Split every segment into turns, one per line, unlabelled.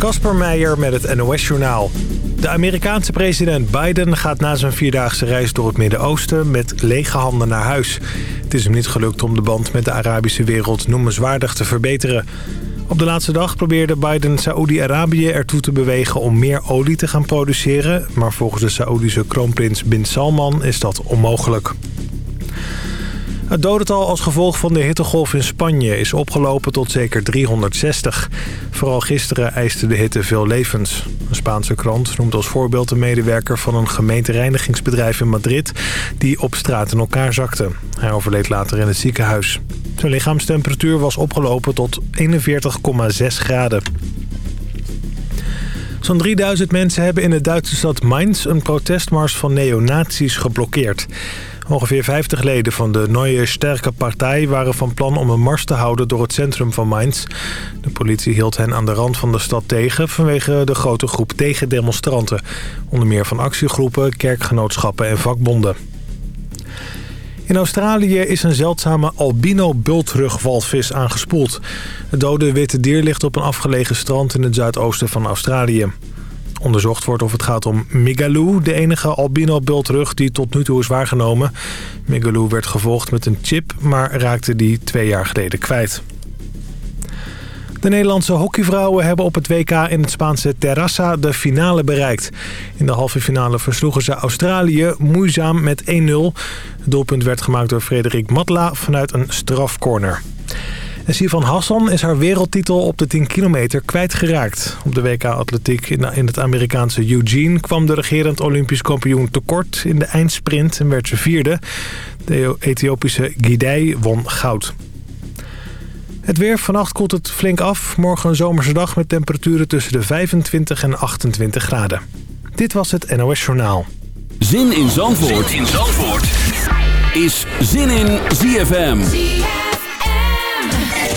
Kasper Meijer met het NOS-journaal. De Amerikaanse president Biden gaat na zijn vierdaagse reis door het Midden-Oosten met lege handen naar huis. Het is hem niet gelukt om de band met de Arabische wereld noemenswaardig te verbeteren. Op de laatste dag probeerde Biden Saoedi-Arabië ertoe te bewegen om meer olie te gaan produceren. Maar volgens de Saoedische kroonprins Bin Salman is dat onmogelijk. Het dodental als gevolg van de hittegolf in Spanje is opgelopen tot zeker 360. Vooral gisteren eiste de hitte veel levens. Een Spaanse krant noemt als voorbeeld een medewerker van een gemeentereinigingsbedrijf in Madrid... die op straat in elkaar zakte. Hij overleed later in het ziekenhuis. Zijn lichaamstemperatuur was opgelopen tot 41,6 graden. Zo'n 3000 mensen hebben in de Duitse stad Mainz een protestmars van neonazies geblokkeerd. Ongeveer 50 leden van de Neue Sterke Partij waren van plan om een mars te houden door het centrum van Mainz. De politie hield hen aan de rand van de stad tegen vanwege de grote groep tegendemonstranten. Onder meer van actiegroepen, kerkgenootschappen en vakbonden. In Australië is een zeldzame albino-bultrugwalvis aangespoeld. Het dode witte dier ligt op een afgelegen strand in het zuidoosten van Australië. Onderzocht wordt of het gaat om Migaloo, de enige albino-bultrug die tot nu toe is waargenomen. Migaloo werd gevolgd met een chip, maar raakte die twee jaar geleden kwijt. De Nederlandse hockeyvrouwen hebben op het WK in het Spaanse Terrassa de finale bereikt. In de halve finale versloegen ze Australië moeizaam met 1-0. Het doelpunt werd gemaakt door Frederik Matla vanuit een strafcorner. En Sivan Hassan is haar wereldtitel op de 10 kilometer kwijtgeraakt. Op de WK-atletiek in het Amerikaanse Eugene kwam de regerend Olympisch kampioen tekort in de eindsprint en werd ze vierde. De Ethiopische Gidei won goud. Het weer, vannacht koelt het flink af. Morgen een zomerse dag met temperaturen tussen de 25 en 28 graden. Dit was het NOS Journaal.
Zin in Zandvoort, zin in Zandvoort. is Zin in ZFM.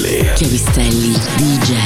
Chiavistelli. DJ.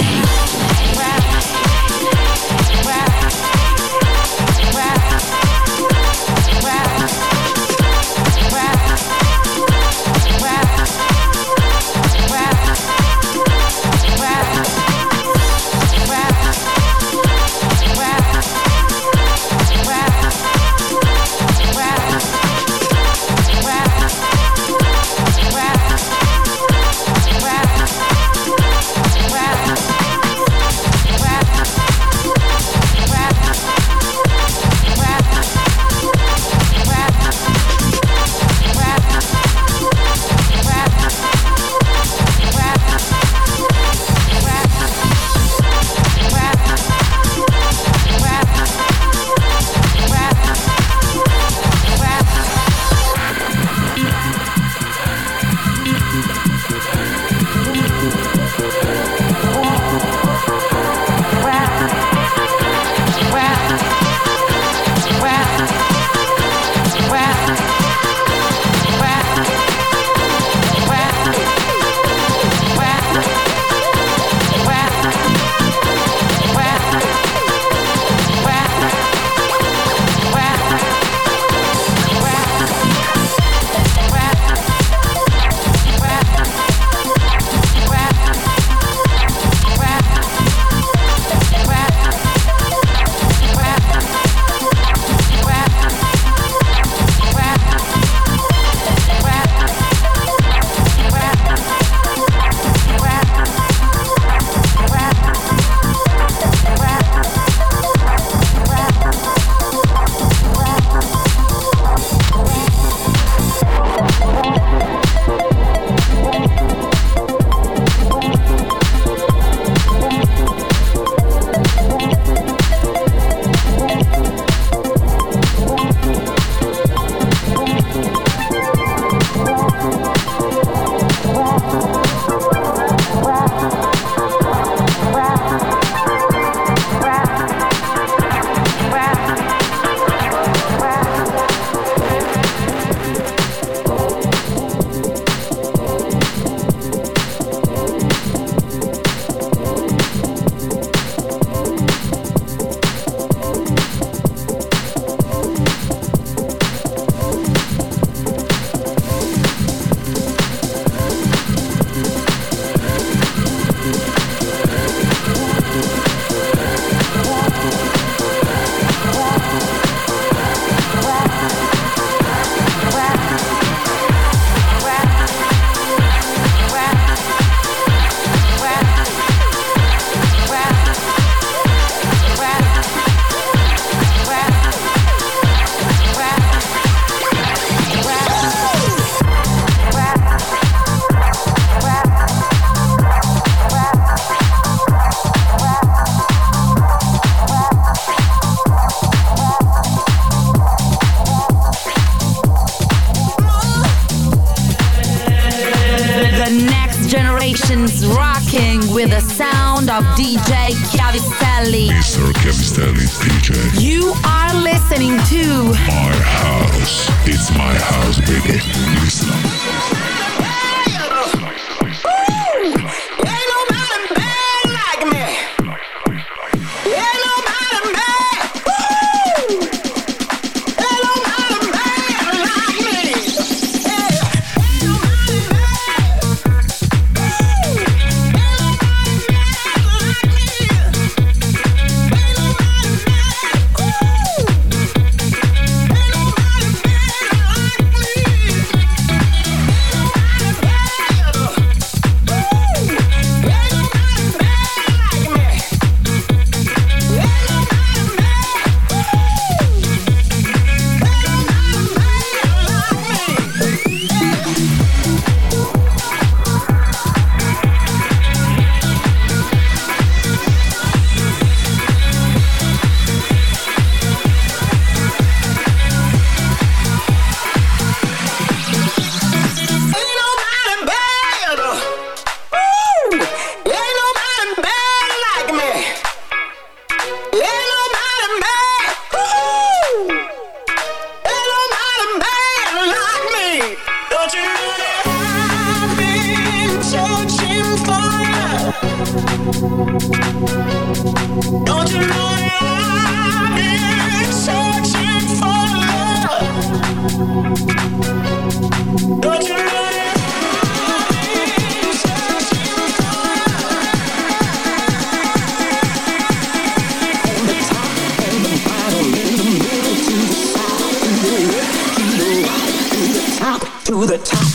Chiavistelli.
Mr. Chiavistelli DJ.
You are listening to
My house. It's my house, baby. Listen up.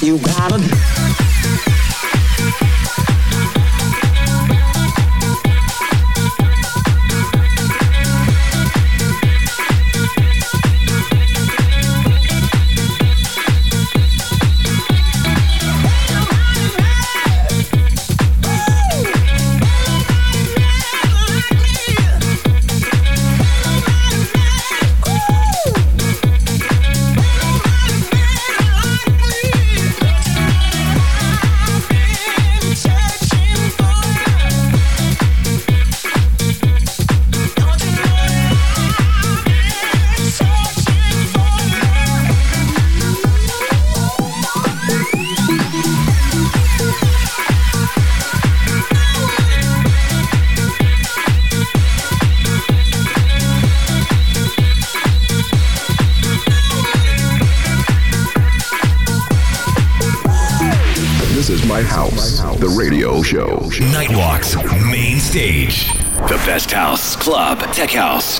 Tech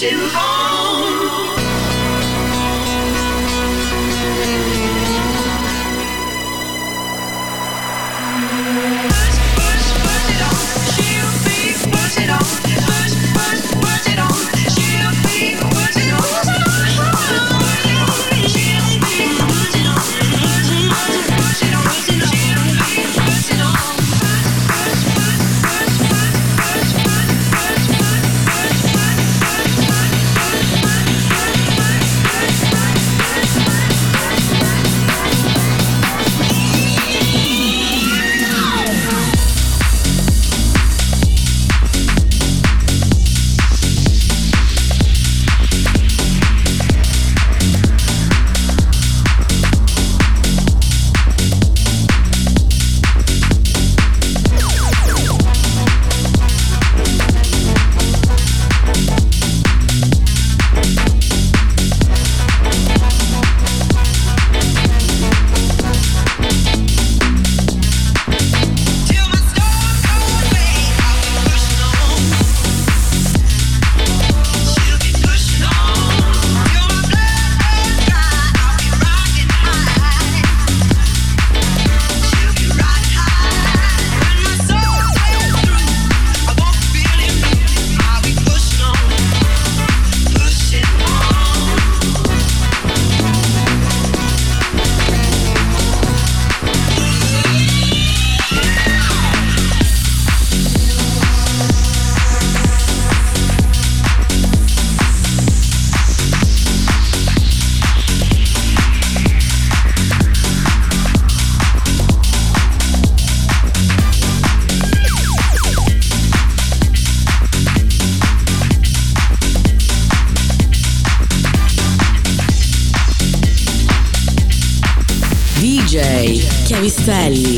Pushing
Belli.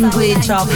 Language of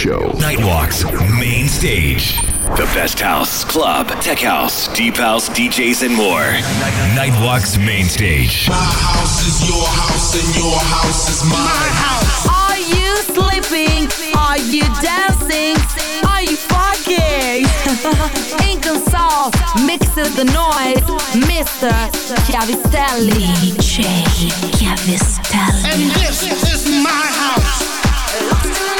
Show. Nightwalks, main stage. The best house, club, tech house, deep house, DJs, and more. Nightwalks, main stage.
My house is your house, and your house is. My house.
Are you sleeping? Are you dancing? Are you fucking? Ink and salt mixes the noise. Mr. Chiavistelli.
DJ Chiavistelli.
And this is my house.